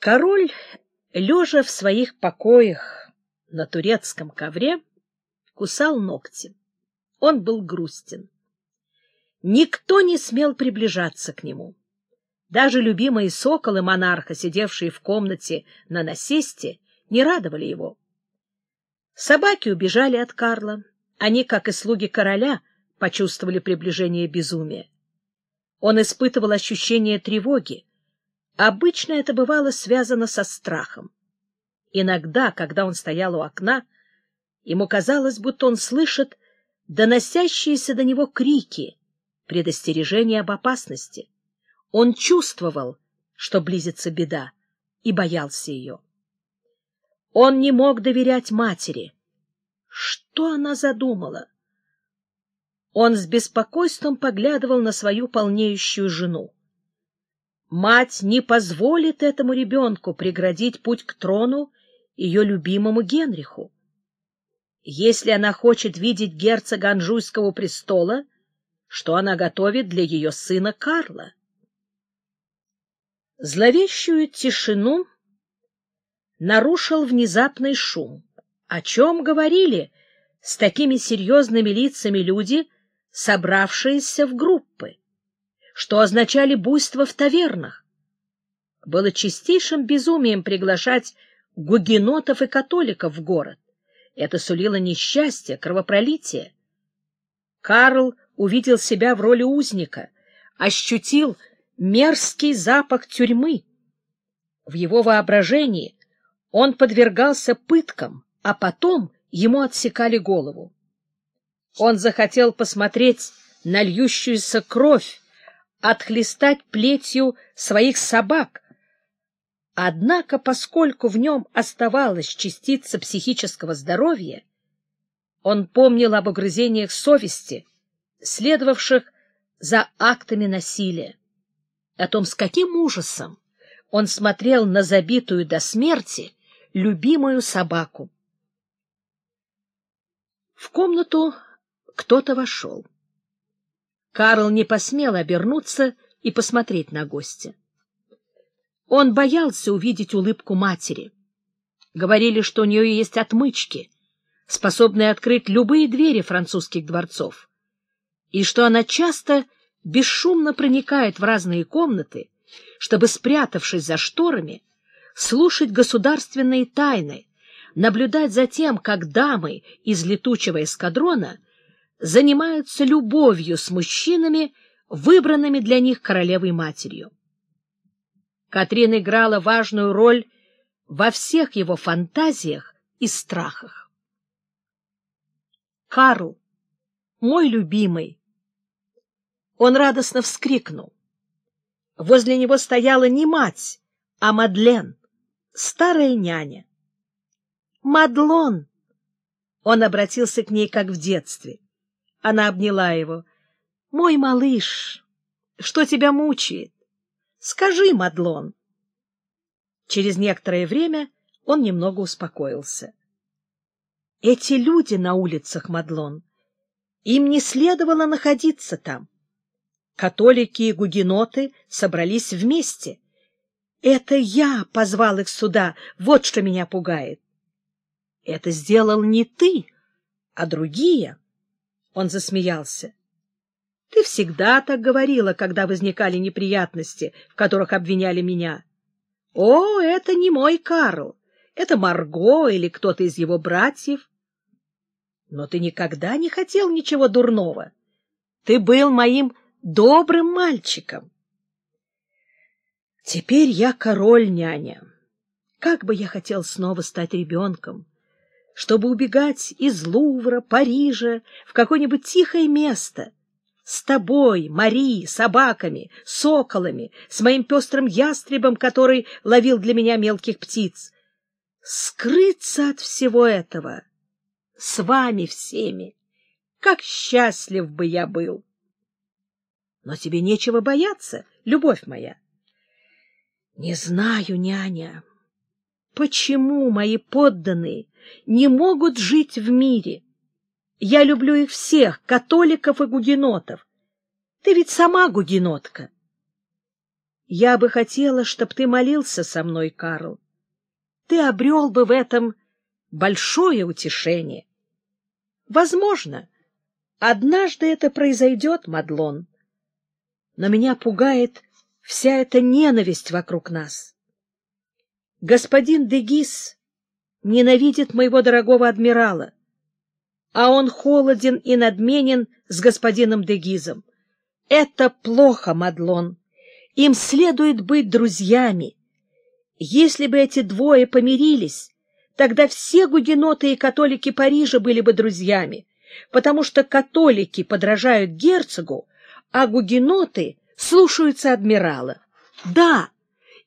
Король, лежа в своих покоях на турецком ковре, кусал ногти. Он был грустен. Никто не смел приближаться к нему. Даже любимые соколы монарха, сидевшие в комнате на насесте, не радовали его. Собаки убежали от Карла. Они, как и слуги короля, почувствовали приближение безумия. Он испытывал ощущение тревоги, Обычно это бывало связано со страхом. Иногда, когда он стоял у окна, ему казалось, будто он слышит доносящиеся до него крики, предостережения об опасности. Он чувствовал, что близится беда, и боялся ее. Он не мог доверять матери. Что она задумала? Он с беспокойством поглядывал на свою полнеющую жену. Мать не позволит этому ребенку преградить путь к трону ее любимому Генриху. Если она хочет видеть герцога Анжуйского престола, что она готовит для ее сына Карла? Зловещую тишину нарушил внезапный шум. О чем говорили с такими серьезными лицами люди, собравшиеся в группы? Что означали буйство в тавернах. Было чистейшим безумием приглашать гугенотов и католиков в город. Это сулило несчастье, кровопролитие. Карл увидел себя в роли узника, ощутил мерзкий запах тюрьмы. В его воображении он подвергался пыткам, а потом ему отсекали голову. Он захотел посмотреть на льющуюся кровь, отхлестать плетью своих собак. Однако, поскольку в нем оставалась частица психического здоровья, он помнил об угрызениях совести, следовавших за актами насилия, о том, с каким ужасом он смотрел на забитую до смерти любимую собаку. В комнату кто-то вошел. Карл не посмел обернуться и посмотреть на гостя. Он боялся увидеть улыбку матери. Говорили, что у нее есть отмычки, способные открыть любые двери французских дворцов, и что она часто бесшумно проникает в разные комнаты, чтобы, спрятавшись за шторами, слушать государственные тайны, наблюдать за тем, как дамы из летучего эскадрона — занимаются любовью с мужчинами, выбранными для них королевой-матерью. Катрин играла важную роль во всех его фантазиях и страхах. «Карл, мой любимый!» Он радостно вскрикнул. Возле него стояла не мать, а Мадлен, старая няня. «Мадлон!» Он обратился к ней, как в детстве. Она обняла его. — Мой малыш, что тебя мучает? Скажи, Мадлон. Через некоторое время он немного успокоился. Эти люди на улицах, Мадлон, им не следовало находиться там. Католики и гугеноты собрались вместе. Это я позвал их сюда, вот что меня пугает. Это сделал не ты, а другие. Он засмеялся. — Ты всегда так говорила, когда возникали неприятности, в которых обвиняли меня. — О, это не мой Карл, это Марго или кто-то из его братьев. Но ты никогда не хотел ничего дурного. Ты был моим добрым мальчиком. Теперь я король, няня. Как бы я хотел снова стать ребенком, чтобы убегать из Лувра, Парижа в какое-нибудь тихое место. С тобой, Мари, собаками, соколами, с моим пестрым ястребом, который ловил для меня мелких птиц. Скрыться от всего этого. С вами всеми. Как счастлив бы я был! Но тебе нечего бояться, любовь моя. Не знаю, няня, почему мои подданные не могут жить в мире. Я люблю их всех, католиков и гугенотов. Ты ведь сама гугенотка. Я бы хотела, чтобы ты молился со мной, Карл. Ты обрел бы в этом большое утешение. Возможно, однажды это произойдет, Мадлон. Но меня пугает вся эта ненависть вокруг нас. Господин Дегис ненавидит моего дорогого адмирала, а он холоден и надменен с господином Дегизом. Это плохо, Мадлон. Им следует быть друзьями. Если бы эти двое помирились, тогда все гугеноты и католики Парижа были бы друзьями, потому что католики подражают герцогу, а гугеноты слушаются адмирала. Да,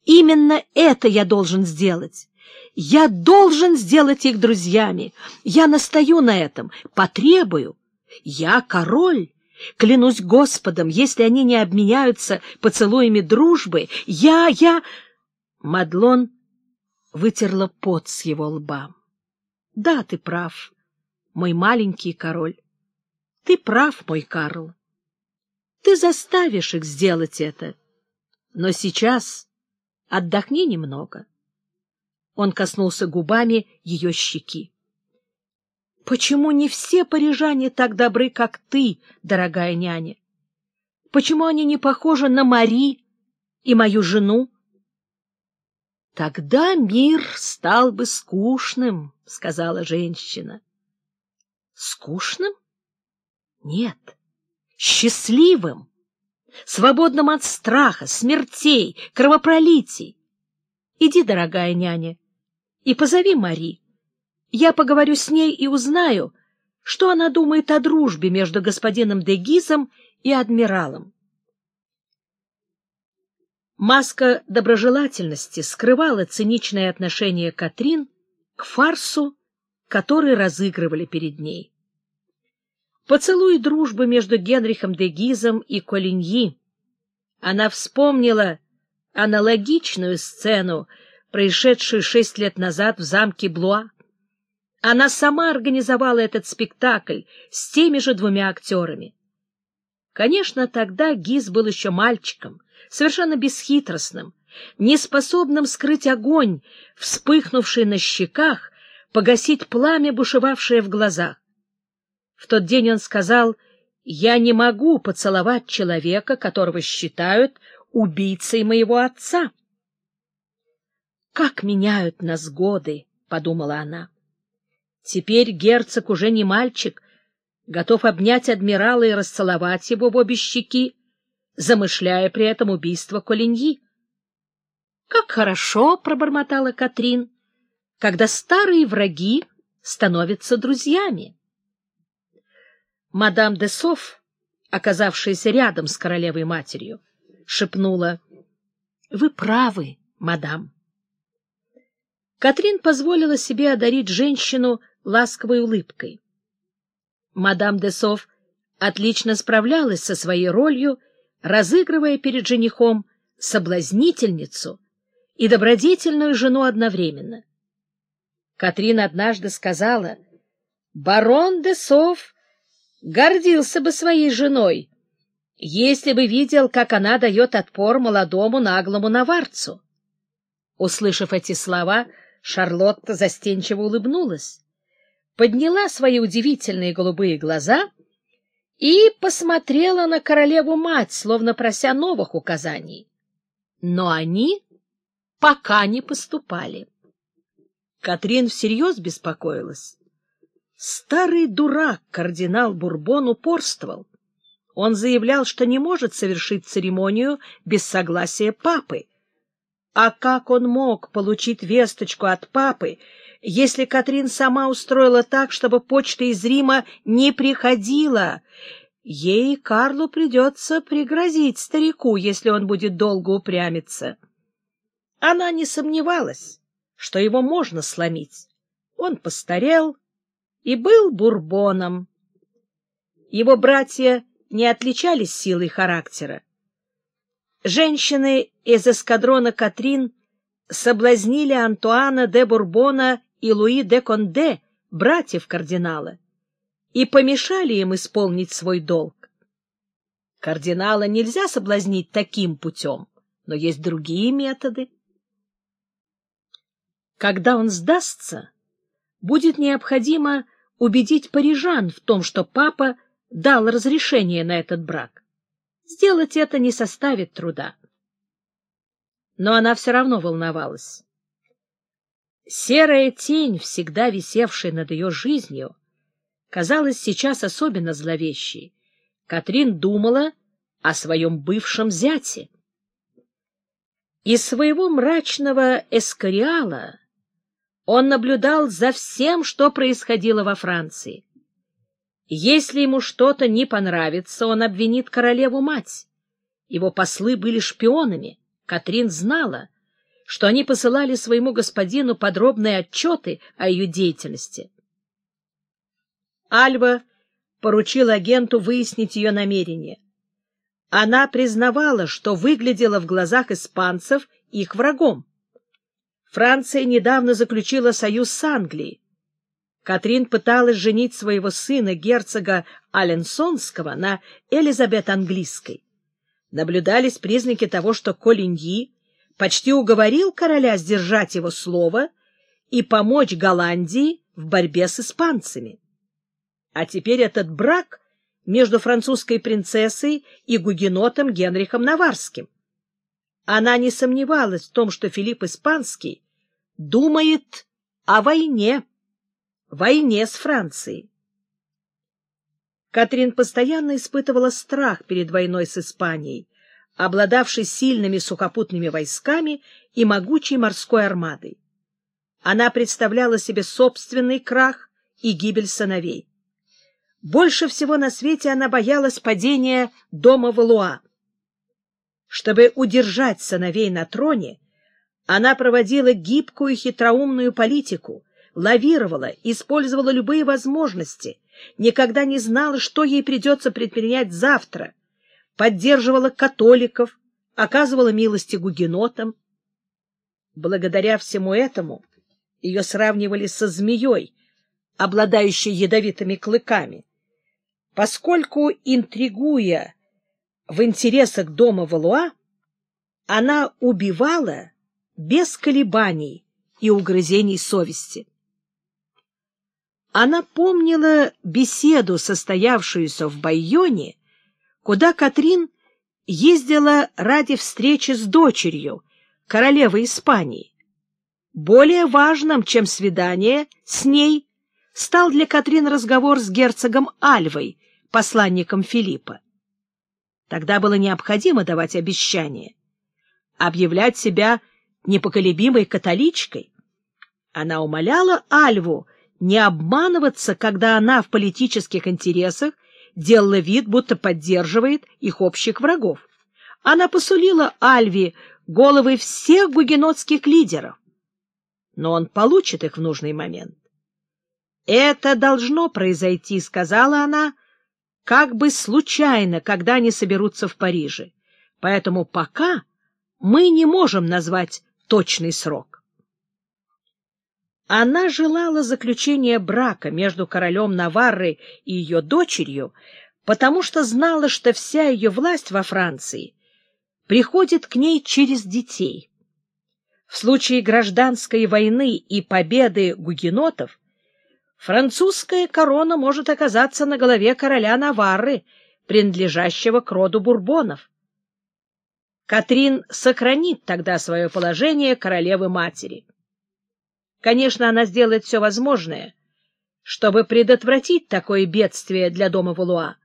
именно это я должен сделать. Я должен сделать их друзьями. Я настаю на этом, потребую. Я король. Клянусь Господом, если они не обменяются поцелуями дружбы, я, я... Мадлон вытерла пот с его лба. — Да, ты прав, мой маленький король. Ты прав, мой Карл. Ты заставишь их сделать это. Но сейчас отдохни немного. Он коснулся губами ее щеки. Почему не все парижане так добры, как ты, дорогая няня? Почему они не похожи на Мари и мою жену? Тогда мир стал бы скучным, — сказала женщина. Скучным? Нет, счастливым, свободным от страха, смертей, кровопролитий. Иди, дорогая няня, и позови Мари. Я поговорю с ней и узнаю, что она думает о дружбе между господином Дегизом и адмиралом. Маска доброжелательности скрывала циничное отношение Катрин к фарсу, который разыгрывали перед ней. Поцелуй дружбы между Генрихом де Гизом и Колиньи. Она вспомнила аналогичную сцену, происшедшую шесть лет назад в замке Блуа. Она сама организовала этот спектакль с теми же двумя актерами. Конечно, тогда Гиз был еще мальчиком, совершенно бесхитростным, неспособным скрыть огонь, вспыхнувший на щеках, погасить пламя, бушевавшее в глазах. В тот день он сказал, «Я не могу поцеловать человека, которого считают убийцей моего отца». «Как меняют нас годы!» — подумала она. Теперь герцог уже не мальчик, готов обнять адмирала и расцеловать его в обе щеки, замышляя при этом убийство Колиньи. — Как хорошо, — пробормотала Катрин, — когда старые враги становятся друзьями. Мадам де Соф, оказавшаяся рядом с королевой-матерью, шепнула, — Вы правы, мадам. Катрин позволила себе одарить женщину ласковой улыбкой. Мадам де Сов отлично справлялась со своей ролью, разыгрывая перед женихом соблазнительницу и добродетельную жену одновременно. Катрин однажды сказала, «Барон де Сов гордился бы своей женой, если бы видел, как она дает отпор молодому наглому наварцу». Услышав эти слова, Шарлотта застенчиво улыбнулась подняла свои удивительные голубые глаза и посмотрела на королеву-мать, словно прося новых указаний. Но они пока не поступали. Катрин всерьез беспокоилась. Старый дурак кардинал Бурбон упорствовал. Он заявлял, что не может совершить церемонию без согласия папы. А как он мог получить весточку от папы, если Катрин сама устроила так, чтобы почта из Рима не приходила. Ей Карлу придется пригрозить старику, если он будет долго упрямиться. Она не сомневалась, что его можно сломить. Он постарел и был бурбоном. Его братья не отличались силой характера. Женщины из эскадрона Катрин соблазнили Антуана де Бурбона и Луи де Конде, братьев кардинала, и помешали им исполнить свой долг. Кардинала нельзя соблазнить таким путем. но есть другие методы. Когда он сдастся, будет необходимо убедить парижан в том, что папа дал разрешение на этот брак. Сделать это не составит труда. Но она все равно волновалась. Серая тень, всегда висевшая над ее жизнью, казалась сейчас особенно зловещей. Катрин думала о своем бывшем зяте. Из своего мрачного эскориала он наблюдал за всем, что происходило во Франции. Если ему что-то не понравится, он обвинит королеву-мать. Его послы были шпионами. Катрин знала, что они посылали своему господину подробные отчеты о ее деятельности. Альва поручил агенту выяснить ее намерения. Она признавала, что выглядела в глазах испанцев их врагом. Франция недавно заключила союз с Англией. Катрин пыталась женить своего сына, герцога Аленсонского, на Элизабет Английской. Наблюдались признаки того, что Колиньи почти уговорил короля сдержать его слово и помочь Голландии в борьбе с испанцами. А теперь этот брак между французской принцессой и гугенотом Генрихом Наварским. Она не сомневалась в том, что Филипп Испанский думает о войне, войне с Францией. Катрин постоянно испытывала страх перед войной с Испанией, обладавшей сильными сухопутными войсками и могучей морской армадой. Она представляла себе собственный крах и гибель сыновей. Больше всего на свете она боялась падения дома Валуа. Чтобы удержать сыновей на троне, она проводила гибкую хитроумную политику, лавировала, использовала любые возможности, никогда не знала, что ей придется предпринять завтра, поддерживала католиков, оказывала милости гугенотам. Благодаря всему этому ее сравнивали со змеей, обладающей ядовитыми клыками, поскольку, интригуя в интересах дома Валуа, она убивала без колебаний и угрызений совести. Она помнила беседу, состоявшуюся в Байоне, куда Катрин ездила ради встречи с дочерью, королевой Испании. Более важным, чем свидание с ней, стал для Катрин разговор с герцогом Альвой, посланником Филиппа. Тогда было необходимо давать обещание, объявлять себя непоколебимой католичкой. Она умоляла Альву не обманываться, когда она в политических интересах делала вид, будто поддерживает их общих врагов. Она посулила Альве головы всех гугенотских лидеров. Но он получит их в нужный момент. «Это должно произойти», — сказала она, как бы случайно, когда они соберутся в Париже. Поэтому пока мы не можем назвать точный срок. Она желала заключения брака между королем Наварры и ее дочерью, потому что знала, что вся ее власть во Франции приходит к ней через детей. В случае гражданской войны и победы гугенотов французская корона может оказаться на голове короля Наварры, принадлежащего к роду бурбонов. Катрин сохранит тогда свое положение королевы-матери. Конечно, она сделает все возможное, чтобы предотвратить такое бедствие для дома Валуа.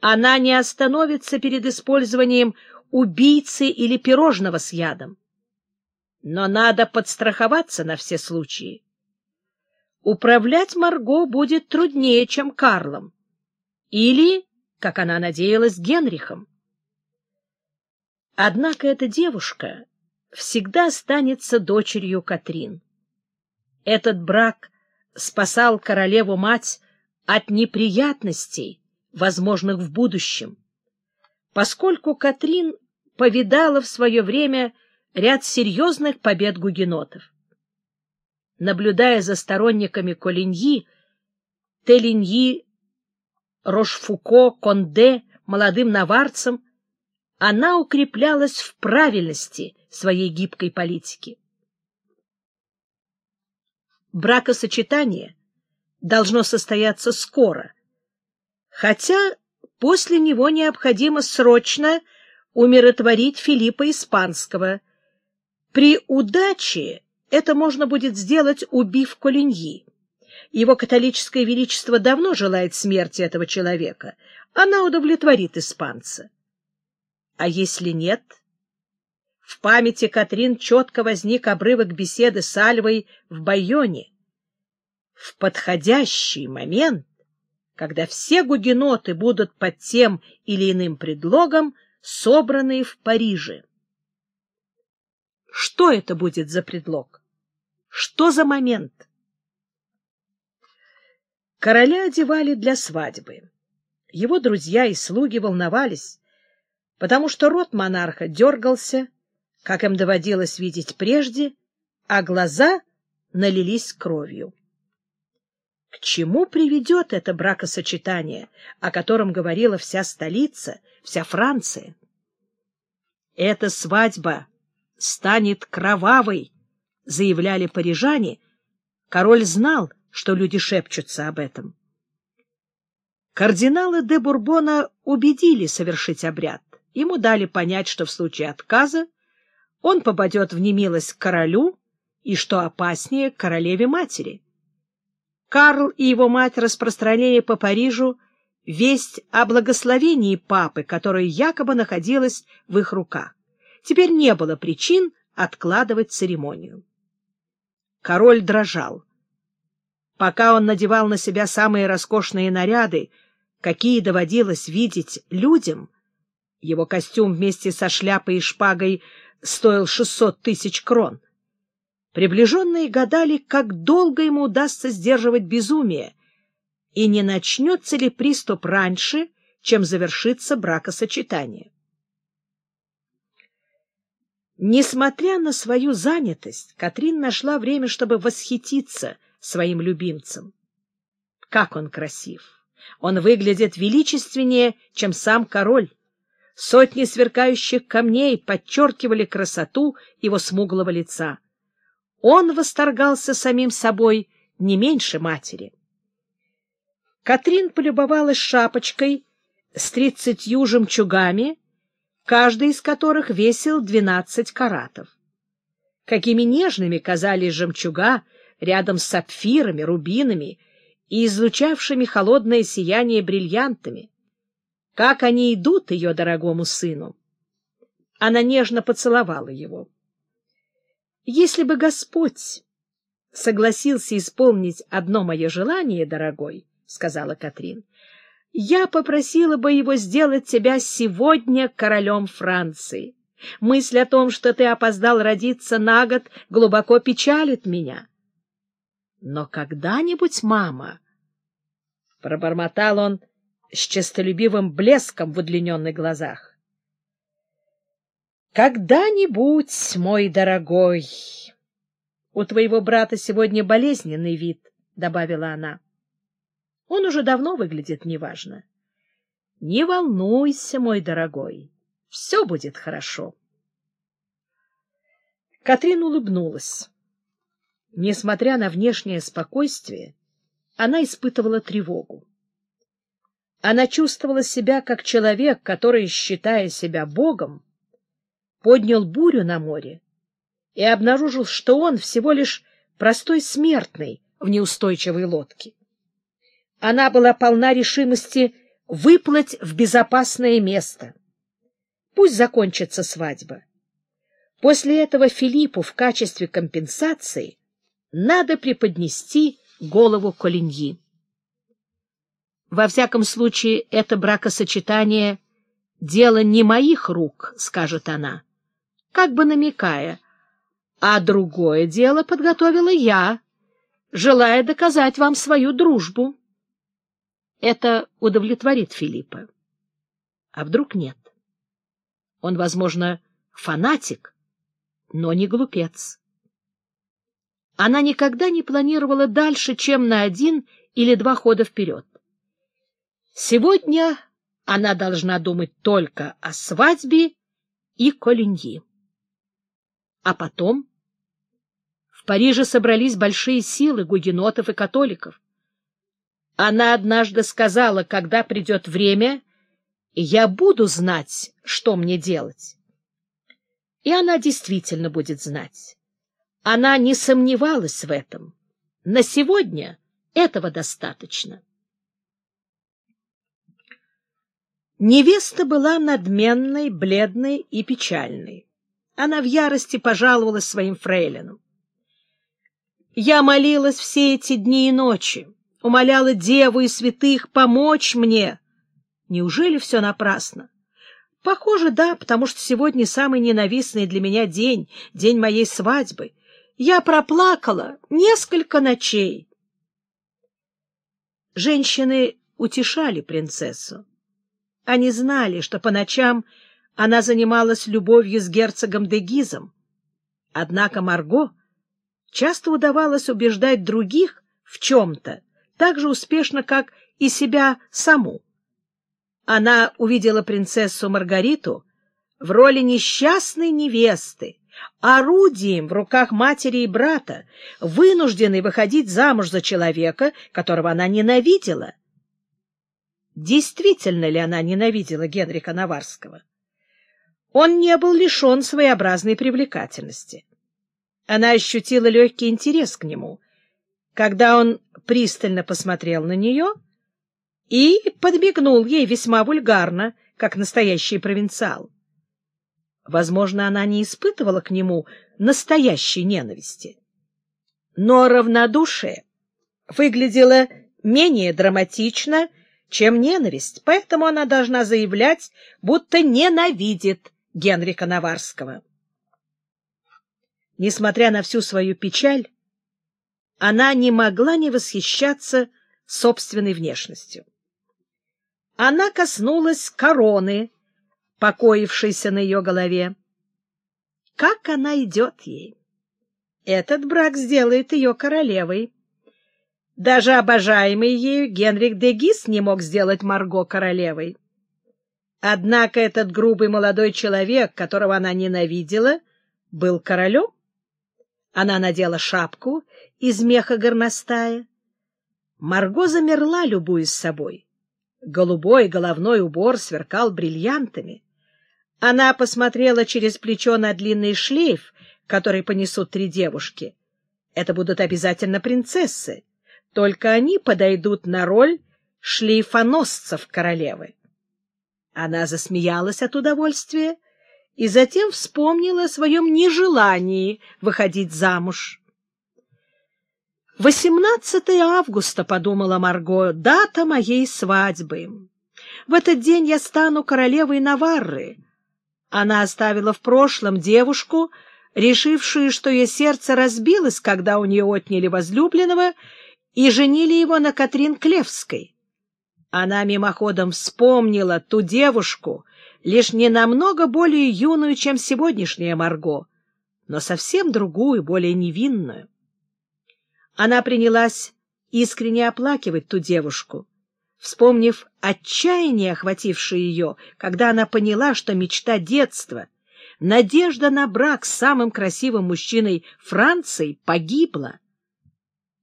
Она не остановится перед использованием убийцы или пирожного с ядом. Но надо подстраховаться на все случаи. Управлять Марго будет труднее, чем Карлом. Или, как она надеялась, Генрихом. Однако эта девушка всегда останется дочерью Катрин. Этот брак спасал королеву-мать от неприятностей, возможных в будущем, поскольку Катрин повидала в свое время ряд серьезных побед гугенотов. Наблюдая за сторонниками Колиньи, Телиньи, Рошфуко, Конде, молодым наварцем, она укреплялась в правильности своей гибкой политики. Бракосочетание должно состояться скоро, хотя после него необходимо срочно умиротворить Филиппа Испанского. При удаче это можно будет сделать, убив Колиньи. Его католическое величество давно желает смерти этого человека. Она удовлетворит испанца. А если нет? В памяти Катрин четко возник обрывок беседы с Альвой в Байоне. В подходящий момент, когда все гугеноты будут под тем или иным предлогом собранные в Париже. Что это будет за предлог? Что за момент? Короля одевали для свадьбы. Его друзья и слуги волновались, потому что рот монарха дергался, как им доводилось видеть прежде, а глаза налились кровью. К чему приведет это бракосочетание, о котором говорила вся столица, вся Франция? Эта свадьба станет кровавой, заявляли парижане. Король знал, что люди шепчутся об этом. Кардиналы де Бурбона убедили совершить обряд. Ему дали понять, что в случае отказа он попадет в немилость к королю и, что опаснее, королеве-матери. Карл и его мать распространили по Парижу весть о благословении папы, которая якобы находилась в их руках. Теперь не было причин откладывать церемонию. Король дрожал. Пока он надевал на себя самые роскошные наряды, какие доводилось видеть людям, его костюм вместе со шляпой и шпагой стоил 600 тысяч крон. Приближенные гадали, как долго ему удастся сдерживать безумие, и не начнется ли приступ раньше, чем завершится бракосочетание. Несмотря на свою занятость, Катрин нашла время, чтобы восхититься своим любимцем. Как он красив! Он выглядит величественнее, чем сам король. Сотни сверкающих камней подчеркивали красоту его смуглого лица. Он восторгался самим собой не меньше матери. Катрин полюбовалась шапочкой с тридцатью жемчугами, каждый из которых весил двенадцать каратов. Какими нежными казались жемчуга рядом с сапфирами, рубинами и излучавшими холодное сияние бриллиантами. Как они идут ее дорогому сыну! Она нежно поцеловала его. Если бы Господь согласился исполнить одно мое желание, дорогой, — сказала Катрин, я попросила бы его сделать тебя сегодня королем Франции. Мысль о том, что ты опоздал родиться на год, глубоко печалит меня. Но когда-нибудь, мама, — пробормотал он с честолюбивым блеском в удлиненных глазах, — когда-нибудь, мой дорогой, у твоего брата сегодня болезненный вид, — добавила она. — он уже давно выглядит неважно. Не волнуйся, мой дорогой, все будет хорошо. Катрин улыбнулась. Несмотря на внешнее спокойствие, она испытывала тревогу. Она чувствовала себя как человек, который, считая себя богом, поднял бурю на море и обнаружил, что он всего лишь простой смертный в неустойчивой лодке. Она была полна решимости выплыть в безопасное место. Пусть закончится свадьба. После этого Филиппу в качестве компенсации надо преподнести голову Колиньи. Во всяком случае, это бракосочетание — дело не моих рук, — скажет она, как бы намекая, а другое дело подготовила я, желая доказать вам свою дружбу. Это удовлетворит Филиппа. А вдруг нет? Он, возможно, фанатик, но не глупец. Она никогда не планировала дальше, чем на один или два хода вперед. Сегодня Она должна думать только о свадьбе и Колиньи. А потом в Париже собрались большие силы гугенотов и католиков. Она однажды сказала, когда придет время, я буду знать, что мне делать. И она действительно будет знать. Она не сомневалась в этом. На сегодня этого достаточно. Невеста была надменной, бледной и печальной. Она в ярости пожаловалась своим фрейлинам. Я молилась все эти дни и ночи, умоляла деву и святых помочь мне. Неужели все напрасно? Похоже, да, потому что сегодня самый ненавистный для меня день, день моей свадьбы. Я проплакала несколько ночей. Женщины утешали принцессу. Они знали, что по ночам она занималась любовью с герцогом де Гизом. Однако Марго часто удавалось убеждать других в чем-то так же успешно, как и себя саму. Она увидела принцессу Маргариту в роли несчастной невесты, орудием в руках матери и брата, вынужденной выходить замуж за человека, которого она ненавидела — действительно ли она ненавидела Генрика Наварского. Он не был лишен своеобразной привлекательности. Она ощутила легкий интерес к нему, когда он пристально посмотрел на нее и подмигнул ей весьма вульгарно, как настоящий провинциал. Возможно, она не испытывала к нему настоящей ненависти. Но равнодушие выглядело менее драматично, чем ненависть, поэтому она должна заявлять, будто ненавидит Генрика Наварского. Несмотря на всю свою печаль, она не могла не восхищаться собственной внешностью. Она коснулась короны, покоившейся на ее голове. Как она идет ей! Этот брак сделает ее королевой. Даже обожаемый ею Генрих де Гис не мог сделать Марго королевой. Однако этот грубый молодой человек, которого она ненавидела, был королем. Она надела шапку из меха горностая. Марго замерла, любуясь собой. Голубой головной убор сверкал бриллиантами. Она посмотрела через плечо на длинный шлейф, который понесут три девушки. Это будут обязательно принцессы. Только они подойдут на роль шлейфоносцев королевы. Она засмеялась от удовольствия и затем вспомнила о своем нежелании выходить замуж. «18 августа», — подумала Марго, — «дата моей свадьбы. В этот день я стану королевой Наварры». Она оставила в прошлом девушку, решившую, что ее сердце разбилось, когда у нее отняли возлюбленного, и женили его на Катрин Клевской. Она мимоходом вспомнила ту девушку, лишь не намного более юную, чем сегодняшняя Марго, но совсем другую, более невинную. Она принялась искренне оплакивать ту девушку, вспомнив отчаяние, охватившее ее, когда она поняла, что мечта детства, надежда на брак с самым красивым мужчиной Франции погибла.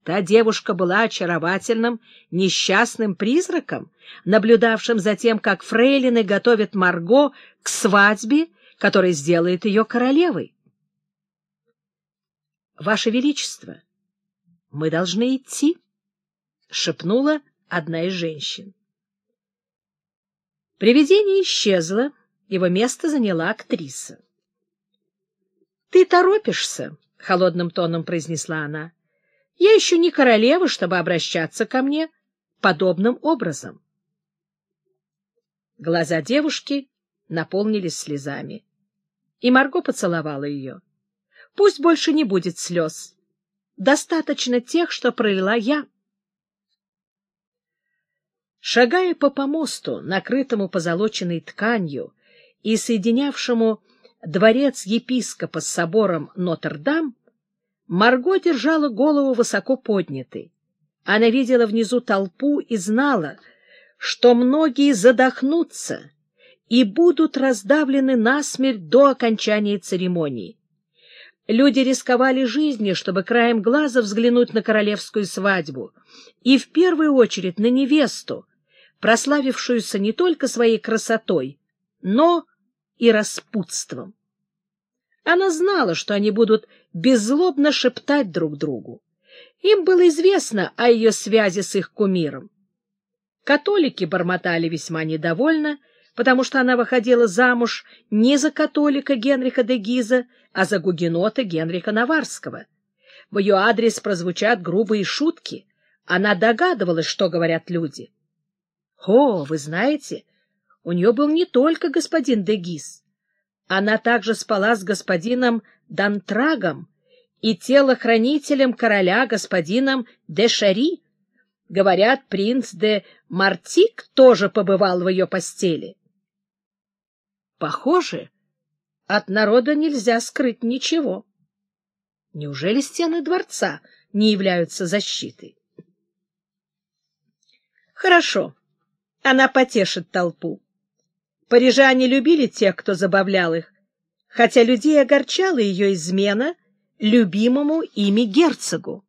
Та девушка была очаровательным, несчастным призраком, наблюдавшим за тем, как фрейлины готовят Марго к свадьбе, которая сделает ее королевой. — Ваше Величество, мы должны идти, — шепнула одна из женщин. Привидение исчезло, его место заняла актриса. — Ты торопишься, — холодным тоном произнесла она. Я еще не королева, чтобы обращаться ко мне подобным образом. Глаза девушки наполнились слезами, и Марго поцеловала ее. Пусть больше не будет слез. Достаточно тех, что пролила я. Шагая по помосту, накрытому позолоченной тканью и соединявшему дворец епископа с собором Нотр-Дам, Марго держала голову высоко поднятой. Она видела внизу толпу и знала, что многие задохнутся и будут раздавлены насмерть до окончания церемонии. Люди рисковали жизнью, чтобы краем глаза взглянуть на королевскую свадьбу, и в первую очередь на невесту, прославившуюся не только своей красотой, но и распутством. Она знала, что они будут беззлобно шептать друг другу. Им было известно о ее связи с их кумиром. Католики бормотали весьма недовольно, потому что она выходила замуж не за католика Генриха де Гиза, а за гугенота Генриха Наварского. В ее адрес прозвучат грубые шутки. Она догадывалась, что говорят люди. О, вы знаете, у нее был не только господин де Гиз. Она также спала с господином Дантрагом и телохранителем короля господином де Шари. Говорят, принц де Мартик тоже побывал в ее постели. Похоже, от народа нельзя скрыть ничего. Неужели стены дворца не являются защитой? Хорошо, она потешит толпу. Парижане любили тех, кто забавлял их, хотя людей огорчала ее измена любимому ими герцогу.